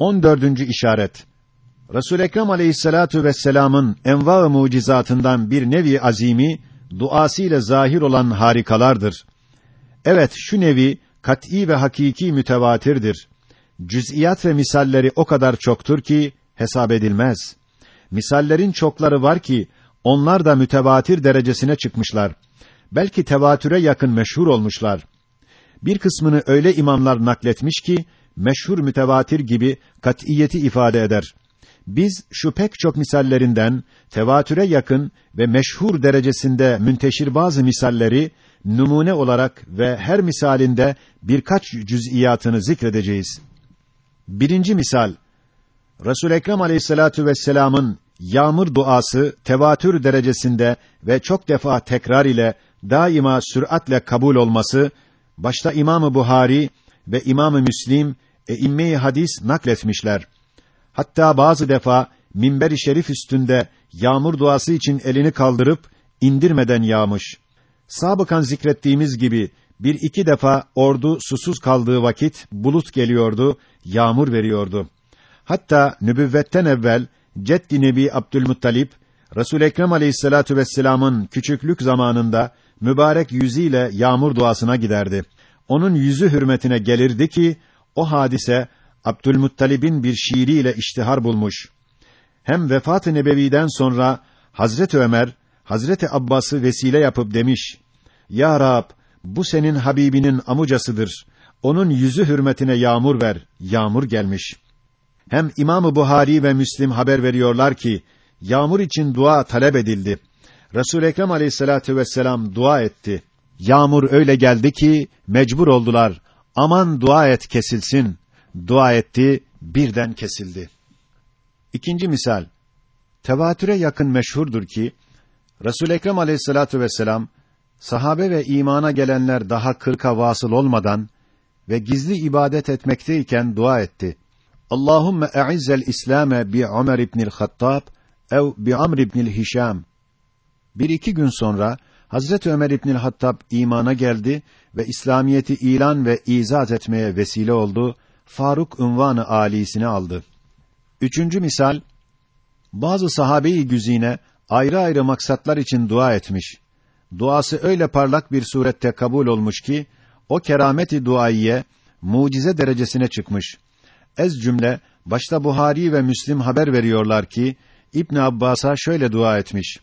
14. işaret. Resul Ekrem Aleyhissalatu vesselam'ın enva-ı mucizatından bir nevi azimi duası ile zahir olan harikalardır. Evet, şu nevi kat'î ve hakiki mütevatirdir. Cüz'iyat ve misalleri o kadar çoktur ki hesap edilmez. Misallerin çokları var ki onlar da mütevatir derecesine çıkmışlar. Belki tevatüre yakın meşhur olmuşlar. Bir kısmını öyle imamlar nakletmiş ki meşhur mütevatir gibi kat'iyeti ifade eder. Biz şu pek çok misallerinden tevatüre yakın ve meşhur derecesinde münteşir bazı misalleri numune olarak ve her misalinde birkaç cüz'iyatını zikredeceğiz. Birinci misal Resul Ekrem Aleyhissalatu vesselam'ın yağmur duası tevatür derecesinde ve çok defa tekrar ile daima süratle kabul olması başta İmamı Buhari ve İmamı Müslim e imme hadis nakletmişler. Hatta bazı defa minber-i şerif üstünde yağmur duası için elini kaldırıp indirmeden yağmış. Sabıkan zikrettiğimiz gibi bir iki defa ordu susuz kaldığı vakit bulut geliyordu, yağmur veriyordu. Hatta nübüvvetten evvel Ceddi Nebi Abdülmuttalip Resul Ekrem Aleyhissalatu vesselam'ın küçüklük zamanında mübarek yüzüyle yağmur duasına giderdi. Onun yüzü hürmetine gelirdi ki o hadise Abdülmuttalib'in bir şiiriyle iştihar bulmuş. Hem vefat-ı nebeviden sonra Hazret Ömer Hazreti Abbas'ı vesile yapıp demiş: Ya Rab, bu senin Habibinin amucasıdır. Onun yüzü hürmetine yağmur ver. Yağmur gelmiş. Hem İmamı Buhari ve Müslim haber veriyorlar ki yağmur için dua talep edildi. Resul Ekrem Aleyhissalatu vesselam dua etti. Yağmur öyle geldi ki mecbur oldular. Aman dua et kesilsin. Dua etti, birden kesildi. İkinci misal. Tevatüre yakın meşhurdur ki Resul Ekrem Aleyhissalatu vesselam sahabe ve imana gelenler daha kırka vasıl olmadan ve gizli ibadet etmekteyken dua etti. Allahumme e'izzel İslame bi Ömer ibn'il Hattab ev bi Amr ibn'il Hişam. Bir iki gün sonra Hazreti Ömer İbnül Hattab imana geldi ve İslamiyeti ilan ve izaz etmeye vesile oldu. Faruk unvanı âlisini aldı. Üçüncü misal bazı sahabe-i güzine ayrı ayrı maksatlar için dua etmiş. Duası öyle parlak bir surette kabul olmuş ki o kerameti duaiye mucize derecesine çıkmış. Ez cümle başta Buhari ve Müslim haber veriyorlar ki İbn Abbas'a şöyle dua etmiş.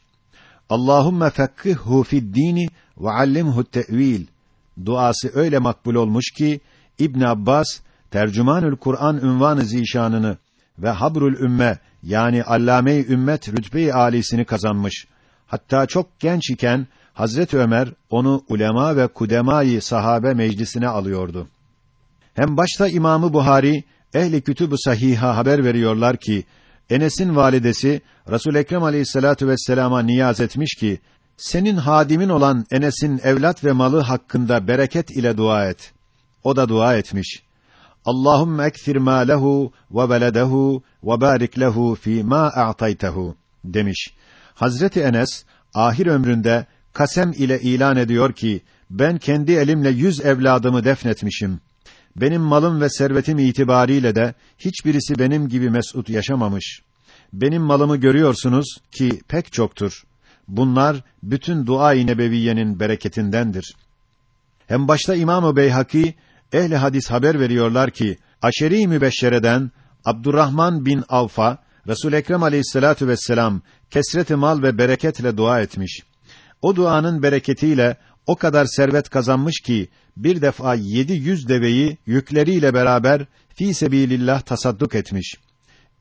Allahumme fekkihhu fi'd-dini ve allimhu te'vil. Duası öyle makbul olmuş ki İbn Abbas Tercümanül Kur'an ünvanı zişanını ve Habrul Ümme yani Allame-i Ümmet rütbe-i âlisini kazanmış. Hatta çok genç iken Hazret Ömer onu ulema ve kudemayı sahabe meclisine alıyordu. Hem başta İmamı Buhari ehli kütüb-ü sahiha haber veriyorlar ki Enes'in validesi Resul Ekrem Aleyhissalatu vesselam'a niyaz etmiş ki senin hadimin olan Enes'in evlat ve malı hakkında bereket ile dua et. O da dua etmiş. Allahumme ekthir ma lehu ve beledehu ve barik lehu fi ma a'taytehu demiş. Hazreti Enes ahir ömründe kasem ile ilan ediyor ki ben kendi elimle yüz evladımı defnetmişim. Benim malım ve servetim itibariyle de hiçbirisi benim gibi mesut yaşamamış. Benim malımı görüyorsunuz ki pek çoktur. Bunlar bütün dua-i nebeviyenin bereketindendir. Hem başta İmam-ı Beyhaki ehli hadis haber veriyorlar ki aşeri mübeşşereden Abdurrahman bin Avf'a Resul Ekrem Aleyhissalatu vesselam kesreti mal ve bereketle dua etmiş. O duanın bereketiyle o kadar servet kazanmış ki bir defa yedi yüz deveyi yükleriyle beraber fi sebilillah tasadduk etmiş.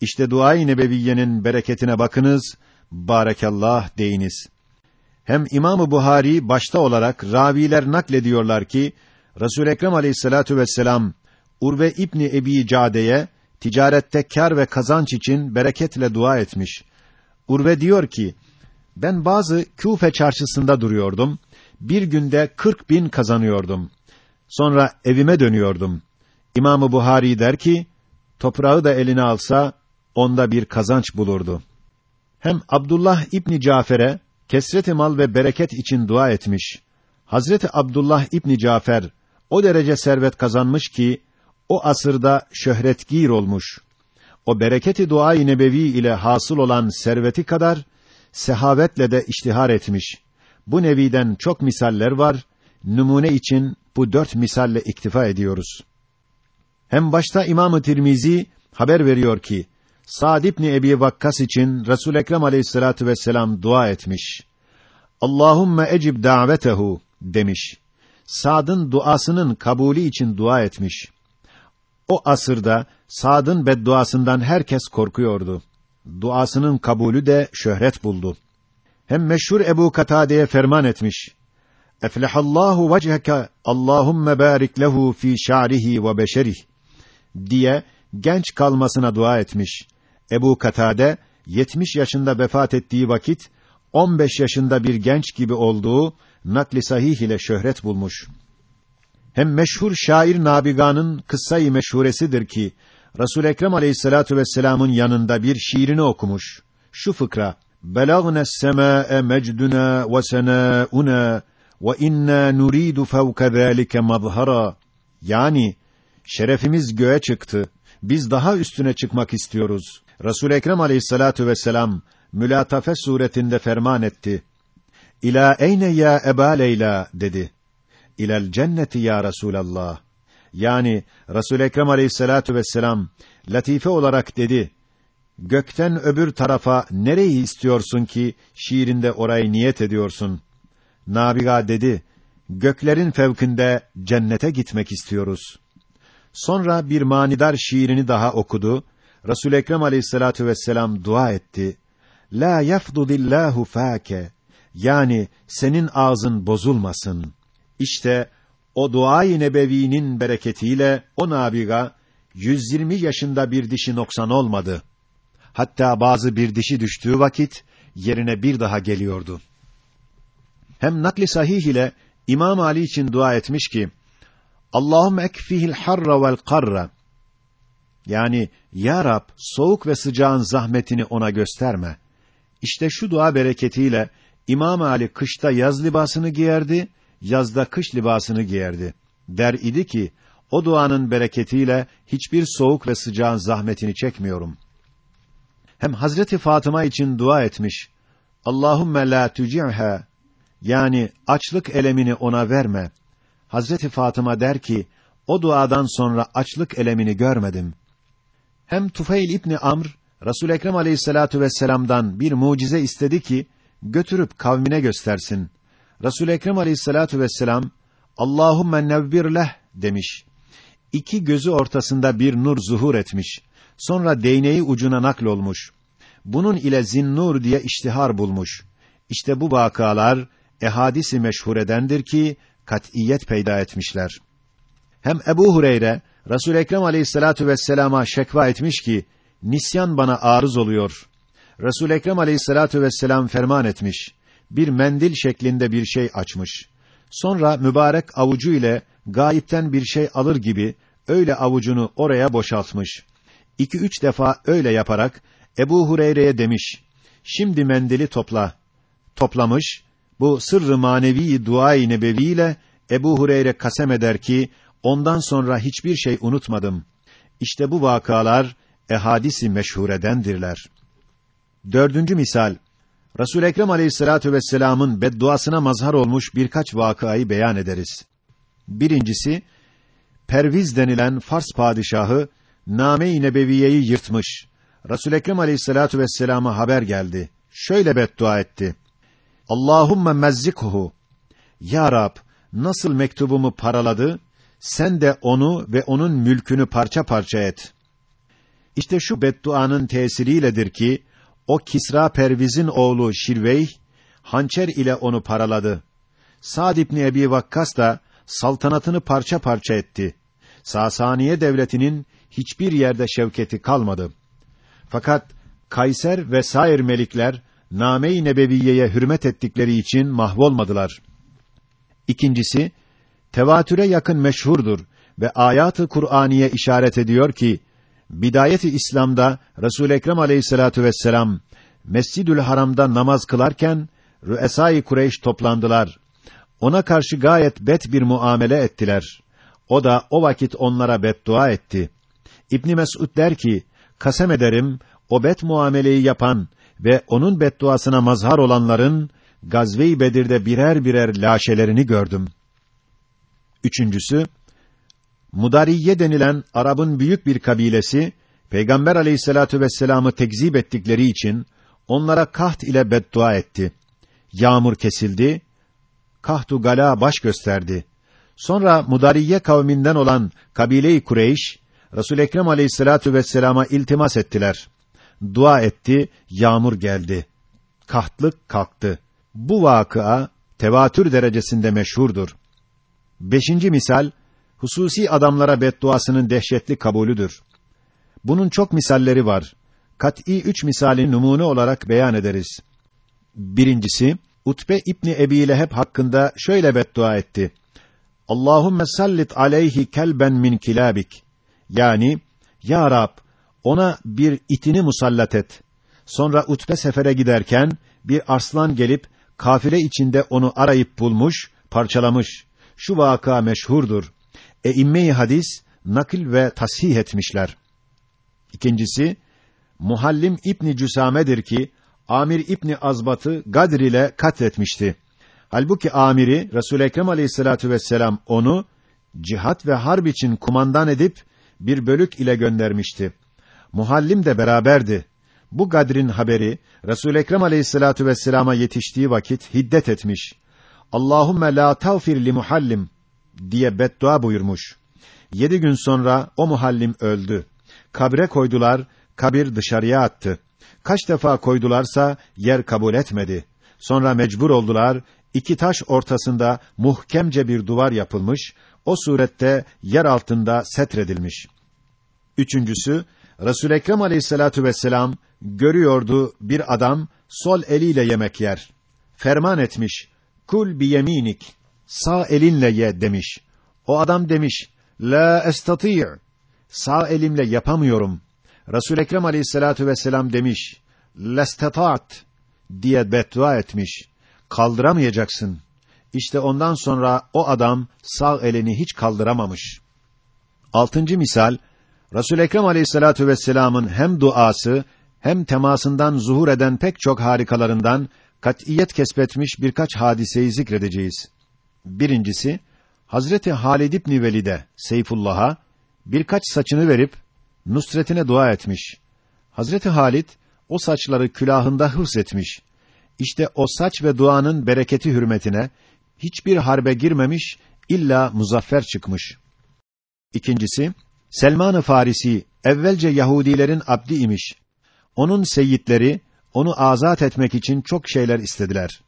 İşte dua-i nebeviyenin bereketine bakınız, barekallah deyiniz. Hem İmamı Buhari başta olarak raviler naklediyorlar ki Resul Ekrem Aleyhissalatu vesselam Urve İbni Ebi Cade'ye ticarette kar ve kazanç için bereketle dua etmiş. Urve diyor ki, ben bazı Küfe çarşısında duruyordum. Bir günde kırk bin kazanıyordum. Sonra evime dönüyordum. İmamı Buhari der ki, toprağı da eline alsa, onda bir kazanç bulurdu. Hem Abdullah İbni Cafer'e, kesret mal ve bereket için dua etmiş. Hazreti Abdullah İbni Cafer, o derece servet kazanmış ki, o asırda şöhretgir olmuş. o bereketi duayı nebevi ile hasıl olan serveti kadar sehavetle de iştihar etmiş. Bu neviden çok misaller var. Numune için bu dört misalle iktifa ediyoruz. Hem başta İmam-ı Tirmizi haber veriyor ki Sa'd ibn Ebi Vakkas için Resul Ekrem Aleyhissalatu vesselam dua etmiş. Allahumme ecib davetehu demiş. Sa'd'ın duasının kabulü için dua etmiş. O asırda Sa'd'ın bedduasından herkes korkuyordu. Duasının kabulü de şöhret buldu. Hem meşhur Ebu Katade'ye ferman etmiş. Eflehallahu vecheke Allahumme barik lehu fi şa'rihi ve beşerih diye genç kalmasına dua etmiş. Ebu Katade 70 yaşında vefat ettiği vakit 15 yaşında bir genç gibi olduğu nakli sahih ile şöhret bulmuş. Hem meşhur şair Nabiga'nın kıssayı meşhuresidir ki Resul Ekrem Aleyhissalatu vesselam'ın yanında bir şiirini okumuş. Şu fıkra: Mecduna ve sena'una ve inna nuridu fevka zalika mazhara. Yani şerefimiz göğe çıktı. Biz daha üstüne çıkmak istiyoruz. Resul Ekrem Aleyhissalatu vesselam mülatafe suretinde ferman etti. İla eyne ya Eba Leyla dedi. İlel cenneti ya Resulallah. Yani Resul Ekrem Aleyhissalatu vesselam latife olarak dedi. Gökten öbür tarafa nereyi istiyorsun ki şiirinde orayı niyet ediyorsun? Nabiga dedi. Göklerin fevkinde cennete gitmek istiyoruz. Sonra bir manidar şiirini daha okudu. Resul Ekrem Aleyhissalatu vesselam dua etti. La yafdudillahu fake. Yani senin ağzın bozulmasın. İşte o dua-i nebevinin bereketiyle o nabiga 120 yaşında bir dişi noksan olmadı. Hatta bazı bir dişi düştüğü vakit yerine bir daha geliyordu. Hem nakli sahih ile İmam Ali için dua etmiş ki Allahum ekfihil harra vel karra yani ya Rab soğuk ve sıcağın zahmetini ona gösterme. İşte şu dua bereketiyle İmam Ali kışta yaz libasını giyerdi, yazda kış libasını giyerdi. Der idi ki, o duanın bereketiyle hiçbir soğuk ve sıcağın zahmetini çekmiyorum. Hem Hazreti Fatıma için dua etmiş. Allahumme la tuci'ha yani açlık elemini ona verme. Hazreti Fatıma der ki, o duadan sonra açlık elemini görmedim. Hem Tufeil İbni Amr, Resul Ekrem Aleyhissalatu vesselam'dan bir mucize istedi ki götürüp kavmine göstersin. Resul Ekrem Aleyhissalatu vesselam Allahumme nevvir leh demiş. İki gözü ortasında bir nur zuhur etmiş. Sonra değneği ucuna nakl olmuş. Bunun ile zinnur diye iştihar bulmuş. İşte bu vakalar ehadisi meşhuredendir ki kat'iyet peyda etmişler. Hem Ebu Hureyre Resul Ekrem Aleyhissalatu vesselama şekva etmiş ki nisyan bana arız oluyor. Resul Ekrem Aleyhissalatu vesselam ferman etmiş. Bir mendil şeklinde bir şey açmış. Sonra mübarek avucu ile gayipten bir şey alır gibi öyle avucunu oraya boşaltmış. İki üç defa öyle yaparak Ebu Hureyre'ye demiş. Şimdi mendili topla. Toplamış. Bu sırrı manevi dua-i nebeviyle Ebu Hureyre kasem eder ki ondan sonra hiçbir şey unutmadım. İşte bu vakalar ehadisi meşhuredendirler. Dördüncü misal Resul Ekrem Aleyhissalatu vesselam'ın bedduasına mazhar olmuş birkaç vakayı beyan ederiz. Birincisi Perviz denilen Fars padişahı Name-i Nebeviye'yi yırtmış. Resul Ekrem Aleyhissalatu vesselama haber geldi. Şöyle beddua etti. Allahumme mezzikhu. Ya Rab, nasıl mektubumu paraladı, sen de onu ve onun mülkünü parça parça et. İşte şu bedduanın tesiriyledir ki o Kisra Perviz'in oğlu Şirveyh hançer ile onu paraladı. Sa'd ibn Ebi Vakkas da saltanatını parça parça etti. Sasaniye devletinin hiçbir yerde şevketi kalmadı. Fakat Kayser ve sair melikler Name-i Nebeviye'ye hürmet ettikleri için mahvolmadılar. İkincisi, tevatüre yakın meşhurdur ve ayat-ı Kur'aniye işaret ediyor ki bidayeti İslam'da Resul Ekrem Aleyhissalatu vesselam Mescidül Haram'da namaz kılarken Rüesai Kureyş toplandılar. Ona karşı gayet bet bir muamele ettiler. O da o vakit onlara beddua etti. İbn Mesud der ki: kasem ederim, o bet muameleyi yapan ve onun bedduasına mazhar olanların, Gazve-i Bedir'de birer birer laşelerini gördüm. Üçüncüsü, Mudariye denilen Arap'ın büyük bir kabilesi, Peygamber aleyhissalatu vesselam'ı tekzip ettikleri için, onlara kaht ile beddua etti. Yağmur kesildi, kahtu gala baş gösterdi. Sonra Mudariye kavminden olan kabile-i Kureyş, Resul Ekrem Aleyhissalatu vesselama iltimas ettiler. Dua etti, yağmur geldi. Kahtlık kalktı. Bu vakıa tevatür derecesinde meşhurdur. Beşinci misal, hususi adamlara bedduasının dehşetli kabulüdür. Bunun çok misalleri var. Kat'î üç misali numune olarak beyan ederiz. Birincisi, Utbe İbni Ebi Leheb hakkında şöyle beddua etti. Allahumme sallit aleyhi kelben min kilabik. Yani, Ya Rab, ona bir itini musallat et. Sonra Utbe sefere giderken, bir arslan gelip, kafile içinde onu arayıp bulmuş, parçalamış. Şu vaka meşhurdur. E imme hadis, nakil ve tasih etmişler. İkincisi, Muhallim İbni Cüsame'dir ki, Amir İbni Azbat'ı Gadr ile katletmişti. Halbuki amiri Resul Ekrem Aleyhissalatu vesselam onu cihat ve harp için kumandan edip bir bölük ile göndermişti. Muhallim de beraberdi. Bu Gadr'in haberi Resul Ekrem Aleyhissalatu vesselama yetiştiği vakit hiddet etmiş. Allahumme la tağfir li muhallim diye beddua buyurmuş. Yedi gün sonra o muhallim öldü. Kabre koydular, kabir dışarıya attı. Kaç defa koydularsa yer kabul etmedi. Sonra mecbur oldular, iki taş ortasında muhkemce bir duvar yapılmış, o surette yer altında setredilmiş. Üçüncüsü, Resul Ekrem Aleyhissalatu vesselam görüyordu bir adam sol eliyle yemek yer. Ferman etmiş. Kul bi yeminik. Sağ elinle ye demiş. O adam demiş: La estati' Sağ elimle yapamıyorum. Resul Ekrem Aleyhissalatu vesselam demiş: "Lestetat" diye beddua etmiş. Kaldıramayacaksın. İşte ondan sonra o adam sağ elini hiç kaldıramamış. Altıncı misal Resul Ekrem Aleyhissalatu vesselam'ın hem duası hem temasından zuhur eden pek çok harikalarından kat'iyet kesbetmiş birkaç hadiseyi zikredeceğiz. Birincisi Hazreti Halid İbn Velid'e Seyfullah'a birkaç saçını verip nusretine dua etmiş. Hazreti Halit o saçları külahında hıfz etmiş. İşte o saç ve duanın bereketi hürmetine hiçbir harbe girmemiş, illa muzaffer çıkmış. İkincisi, Selman-ı Farisi evvelce Yahudilerin abdi imiş. Onun seyitleri onu azat etmek için çok şeyler istediler.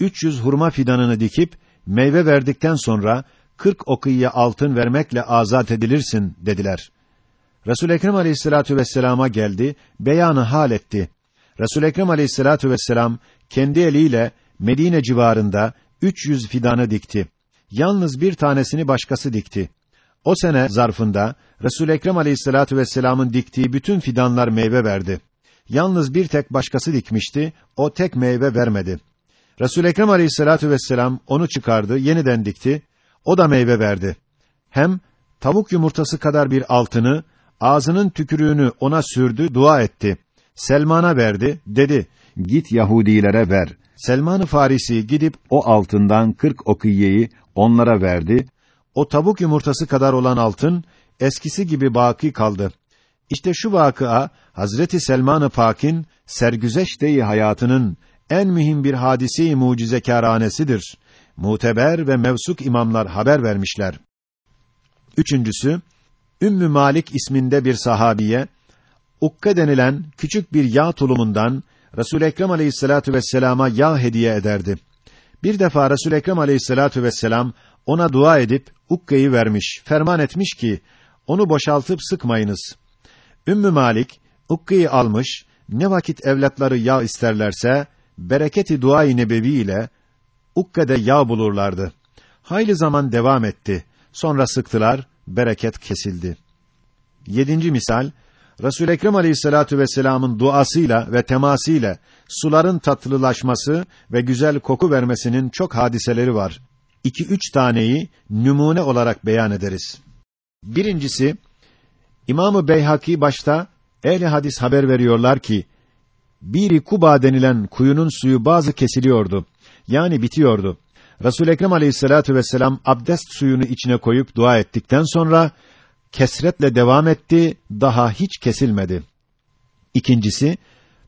300 hurma fidanını dikip meyve verdikten sonra 40 okıyya altın vermekle azat edilirsin dediler. Resul Ekrem Aleyhissalatu vesselama geldi, beyanı hal etti. Resul Ekrem Aleyhissalatu vesselam kendi eliyle Medine civarında 300 fidanı dikti. Yalnız bir tanesini başkası dikti. O sene zarfında Resul Ekrem Aleyhissalatu vesselam'ın diktiği bütün fidanlar meyve verdi. Yalnız bir tek başkası dikmişti, o tek meyve vermedi. Resul Ekrem Aleyhissalatu vesselam onu çıkardı, yeniden dikti. O da meyve verdi. Hem tavuk yumurtası kadar bir altını ağzının tükürüğünü ona sürdü, dua etti. Selman'a verdi, dedi, git Yahudilere ver. Selman-ı Farisi gidip o altından kırk okiyeyi onlara verdi. O tavuk yumurtası kadar olan altın, eskisi gibi baki kaldı. İşte şu vakıa, Hazreti Selman-ı Pak'in, sergüzeşte hayatının en mühim bir hadise-i mucizekâranesidir. Muteber ve mevsuk imamlar haber vermişler. Üçüncüsü, Ümmü Malik isminde bir sahabiye, ukka denilen küçük bir yağ tulumundan Resul Ekrem Aleyhissalatu vesselama yağ hediye ederdi. Bir defa Resul Ekrem Aleyhissalatu vesselam ona dua edip ukkayı vermiş, ferman etmiş ki onu boşaltıp sıkmayınız. Ümmü Malik ukkayı almış, ne vakit evlatları yağ isterlerse bereketi dua-i nebevi ile ukkede yağ bulurlardı. Hayli zaman devam etti. Sonra sıktılar, bereket kesildi. Yedinci misal, Resul Ekrem Aleyhissalatu vesselam'ın duasıyla ve temasıyla suların tatlılaşması ve güzel koku vermesinin çok hadiseleri var. İki üç taneyi numune olarak beyan ederiz. Birincisi, İmamı Beyhaki başta ehli hadis haber veriyorlar ki Biri Kuba denilen kuyunun suyu bazı kesiliyordu. Yani bitiyordu. Resul Ekrem Aleyhissalatu vesselam abdest suyunu içine koyup dua ettikten sonra kesretle devam etti, daha hiç kesilmedi. İkincisi,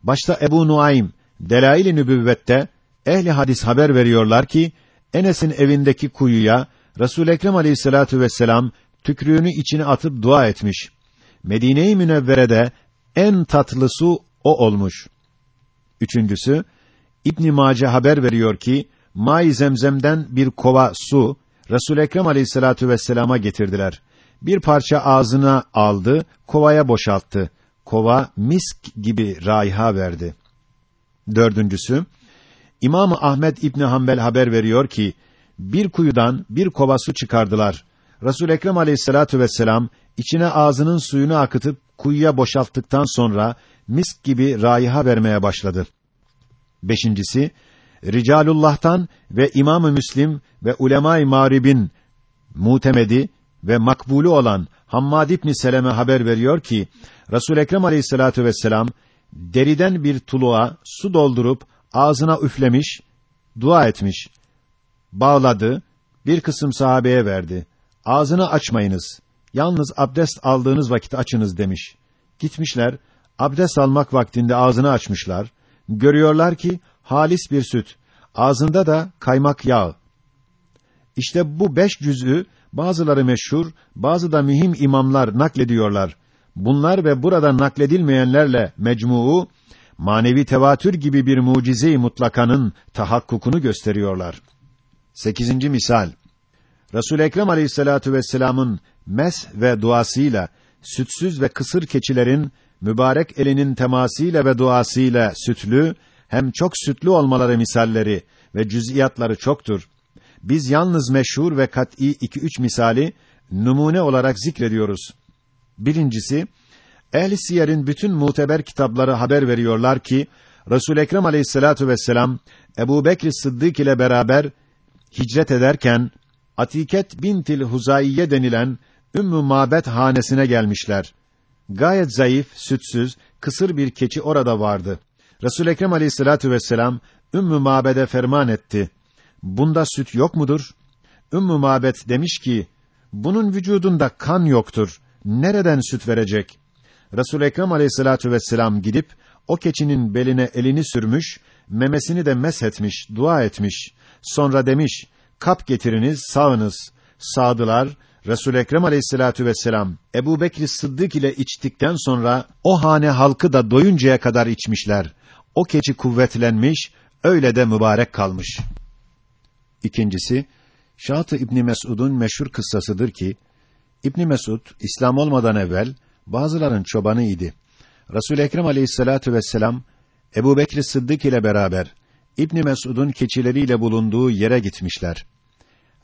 başta Ebu Nuaym Delail-i Nübüvvet'te ehli hadis haber veriyorlar ki Enes'in evindeki kuyuya Resul Ekrem Aleyhissalatu vesselam tükrüğünü içine atıp dua etmiş. Medine-i Münevvere'de en tatlı su o olmuş. Üçüncüsü, İbn Mace haber veriyor ki May Zemzem'den bir kova su Resul Ekrem Aleyhissalatu vesselama getirdiler. Bir parça ağzına aldı, kovaya boşalttı. Kova misk gibi raiha verdi. Dördüncüsü, İmam Ahmed İbni Hanbel haber veriyor ki bir kuyudan bir kova su çıkardılar. Resul Ekrem Aleyhissalatu vesselam içine ağzının suyunu akıtıp kuyuya boşalttıktan sonra misk gibi raiha vermeye başladı. Beşincisi, Ricalullah'tan ve İmam-ı Müslim ve ulema-i mağribin mutemedi ve makbulü olan Hammad İbn Seleme haber veriyor ki Resul Ekrem Aleyhissalatu vesselam deriden bir tuluğa su doldurup ağzına üflemiş, dua etmiş. Bağladı, bir kısım sahabeye verdi. Ağzını açmayınız. Yalnız abdest aldığınız vakit açınız demiş. Gitmişler, abdest almak vaktinde ağzını açmışlar. Görüyorlar ki halis bir süt, ağzında da kaymak yağı. İşte bu beş cüz'ü bazıları meşhur, bazı da mühim imamlar naklediyorlar. Bunlar ve burada nakledilmeyenlerle mecmuu manevi tevatür gibi bir mucize-i mutlakanın tahakkukunu gösteriyorlar. Sekizinci misal. Resul Ekrem Aleyhissalatu vesselam'ın mes ve duasıyla sütsüz ve kısır keçilerin mübarek elinin temasıyla ve duasıyla sütlü hem çok sütlü olmaları misalleri ve cüz'iyatları çoktur. Biz yalnız meşhur ve kat'î iki üç misali numune olarak zikrediyoruz. Birincisi, Ehl-i Siyer'in bütün muteber kitapları haber veriyorlar ki Resul Ekrem Aleyhissalatu vesselam Ebu Bekr Sıddık ile beraber hicret ederken Atiket bintil Huzaiye denilen Ümmü Mabet hanesine gelmişler. Gayet zayıf, sütsüz, kısır bir keçi orada vardı. Resul Ekrem Aleyhissalatu vesselam Ümmü Mabed'e ferman etti. Bunda süt yok mudur? Ümmü Mabet demiş ki: Bunun vücudunda kan yoktur. Nereden süt verecek? Resul Ekrem Aleyhissalatu vesselam gidip o keçinin beline elini sürmüş, memesini de meshetmiş, dua etmiş. Sonra demiş: Kap getiriniz, sağınız. Sağdılar. Resul Ekrem Aleyhissalatu vesselam Ebu Bekr Sıddık ile içtikten sonra o hane halkı da doyuncaya kadar içmişler. O keçi kuvvetlenmiş, öyle de mübarek kalmış. İkincisi, Şahat-ı İbn Mesud'un meşhur kıssasıdır ki İbn Mesud İslam olmadan evvel bazıların çobanı idi. Resul Ekrem Aleyhissalatu vesselam Ebu Bekr Sıddık ile beraber İbn Mesud'un keçileriyle bulunduğu yere gitmişler.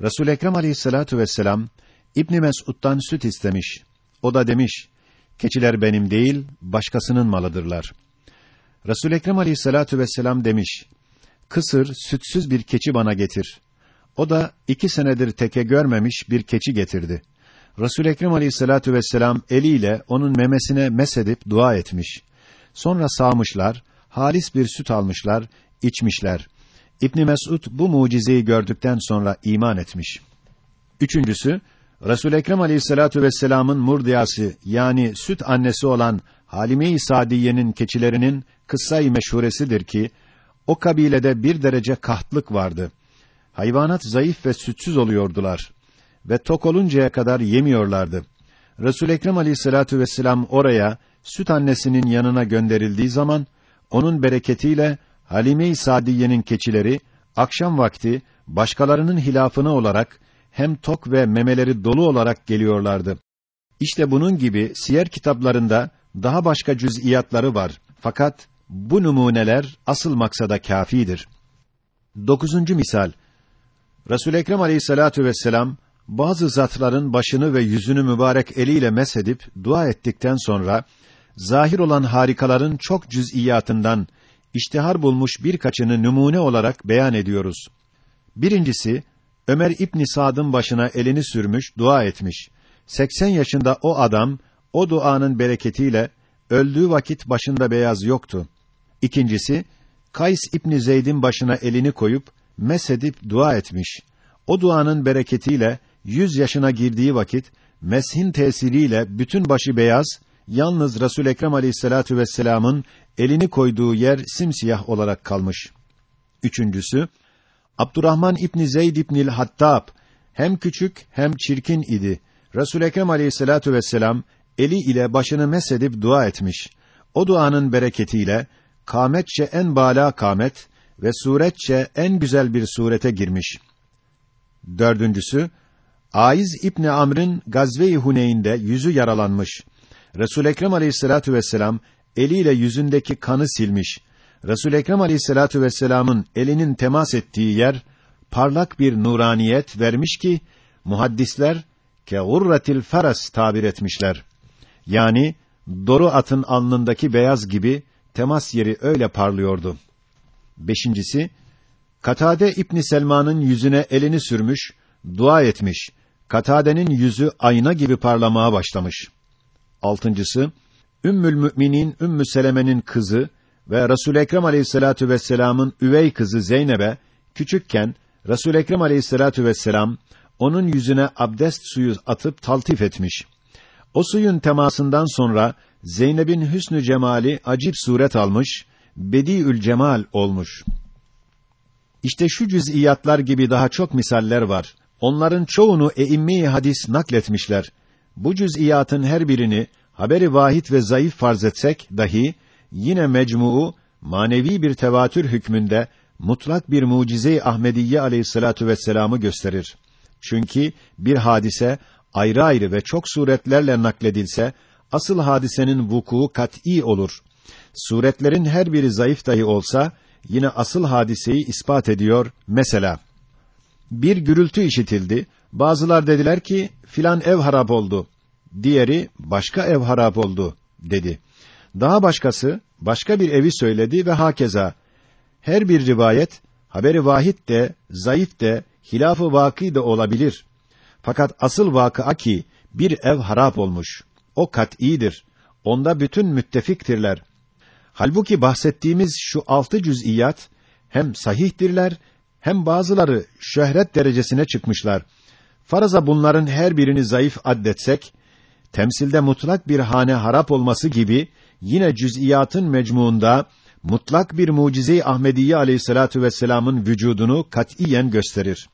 Resul Ekrem Aleyhissalatu vesselam İbn Mesud'dan süt istemiş. O da demiş: "Keçiler benim değil, başkasının malıdırlar." Resul Ekrem Aleyhissalatu vesselam demiş: "Kısır, sütsüz bir keçi bana getir." O da iki senedir teke görmemiş bir keçi getirdi. Resul Ekrem Aleyhissalatu vesselam eliyle onun memesine mesedip dua etmiş. Sonra sağmışlar, halis bir süt almışlar, içmişler. İbn Mesud bu mucizeyi gördükten sonra iman etmiş. Üçüncüsü, Resul Ekrem Aleyhissalatu vesselam'ın murdiyası yani süt annesi olan Halime-i Sadiye'nin keçilerinin kıssayı meşhuresidir ki o kabilede bir derece kahtlık vardı. Hayvanat zayıf ve sütsüz oluyordular ve tok oluncaya kadar yemiyorlardı. Resul Ekrem Aleyhissalatu vesselam oraya süt annesinin yanına gönderildiği zaman onun bereketiyle Halime-i Sadiye'nin keçileri akşam vakti başkalarının hilafına olarak hem tok ve memeleri dolu olarak geliyorlardı. İşte bunun gibi siyer kitaplarında daha başka cüz'iyatları var. Fakat bu numuneler asıl maksada kâfidir. Dokuzuncu misal. Resul Ekrem Aleyhissalatu vesselam bazı zatların başını ve yüzünü mübarek eliyle mesedip dua ettikten sonra zahir olan harikaların çok cüz'iyatından iştihar bulmuş birkaçını numune olarak beyan ediyoruz. Birincisi Ömer İbn Sad'ın başına elini sürmüş, dua etmiş. 80 yaşında o adam o duanın bereketiyle öldüğü vakit başında beyaz yoktu. İkincisi, Kays İbni Zeyd'in başına elini koyup, mesedip dua etmiş. O duanın bereketiyle, yüz yaşına girdiği vakit, meshin tesiriyle bütün başı beyaz, yalnız Resul Ekrem Aleyhissalatu vesselam'ın elini koyduğu yer simsiyah olarak kalmış. Üçüncüsü, Abdurrahman İbni Zeyd İbnil Hattab hem küçük hem çirkin idi. Resul Ekrem Aleyhissalatu vesselam eli ile başını mesedip dua etmiş. O duanın bereketiyle kâmetçe en bâlâ kâmet ve suretçe en güzel bir surete girmiş. Dördüncüsü, Aiz İbni Amr'ın Gazve-i Huneyn'de yüzü yaralanmış. Resul Ekrem Aleyhissalatu vesselam eliyle yüzündeki kanı silmiş. Resul Ekrem Aleyhissalatu vesselam'ın elinin temas ettiği yer parlak bir nuraniyet vermiş ki muhaddisler ke gurratil faras tabir etmişler. Yani doru atın alnındaki beyaz gibi temas yeri öyle parlıyordu. Beşincisi, Katade İbni Selman'ın yüzüne elini sürmüş, dua etmiş. Katade'nin yüzü ayna gibi parlamaya başlamış. Altıncısı, Ümmül Müminin Ümmü Seleme'nin kızı ve Resul Ekrem Aleyhissalatu vesselam'ın üvey kızı Zeynep'e küçükken Resul Ekrem Aleyhissalatu vesselam onun yüzüne abdest suyu atıp taltif etmiş. O suyun temasından sonra Zeynep'in hüsnü cemali acip suret almış, bediül cemal olmuş. İşte şu cüz'iyatlar gibi daha çok misaller var. Onların çoğunu eimme hadis nakletmişler. Bu cüz'iyatın her birini haberi vahid ve zayıf farz etsek dahi yine mecmuu manevi bir tevatür hükmünde mutlak bir mucize-i Ahmediye aleyhissalatu vesselam'ı gösterir. Çünkü bir hadise ayrı ayrı ve çok suretlerle nakledilse asıl hadisenin vuku kat'î olur. Suretlerin her biri zayıf dahi olsa yine asıl hadiseyi ispat ediyor. Mesela bir gürültü işitildi. Bazılar dediler ki filan ev harap oldu. Diğeri başka ev harap oldu dedi. Daha başkası başka bir evi söyledi ve hakeza. Her bir rivayet haberi vahid de, zayıf de, hilafı vakî de olabilir. Fakat asıl vakıa ki bir ev harap olmuş. O kat'idir. Onda bütün müttefiktirler. Halbuki bahsettiğimiz şu altı cüz'iyat hem sahihtirler hem bazıları şöhret derecesine çıkmışlar. Faraza bunların her birini zayıf addetsek, temsilde mutlak bir hane harap olması gibi yine cüz'iyatın mecmuunda mutlak bir mucize-i Ahmediye Aleyhissalatu vesselam'ın vücudunu katiyen gösterir.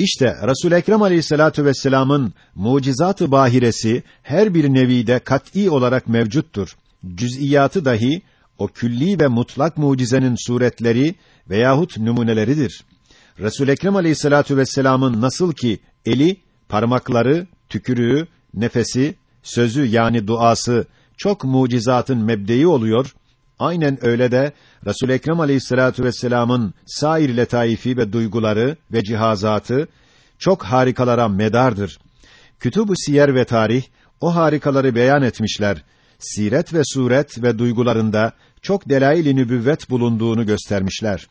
İşte Resul Ekrem Aleyhissalatu vesselam'ın mucizatı bahiresi her bir nevide kat'î olarak mevcuttur. Cüz'iyatı dahi o külli ve mutlak mucizenin suretleri veyahut numuneleridir. Resul Ekrem Aleyhissalatu vesselam'ın nasıl ki eli, parmakları, tükürüğü, nefesi, sözü yani duası çok mucizatın mebdeyi oluyor. Aynen öyle de Resul Ekrem Aleyhissalatu vesselam'ın sair letaifi ve duyguları ve cihazatı çok harikalara medardır. Kütüb-ü siyer ve tarih o harikaları beyan etmişler. Siret ve suret ve duygularında çok delail-i nübüvvet bulunduğunu göstermişler.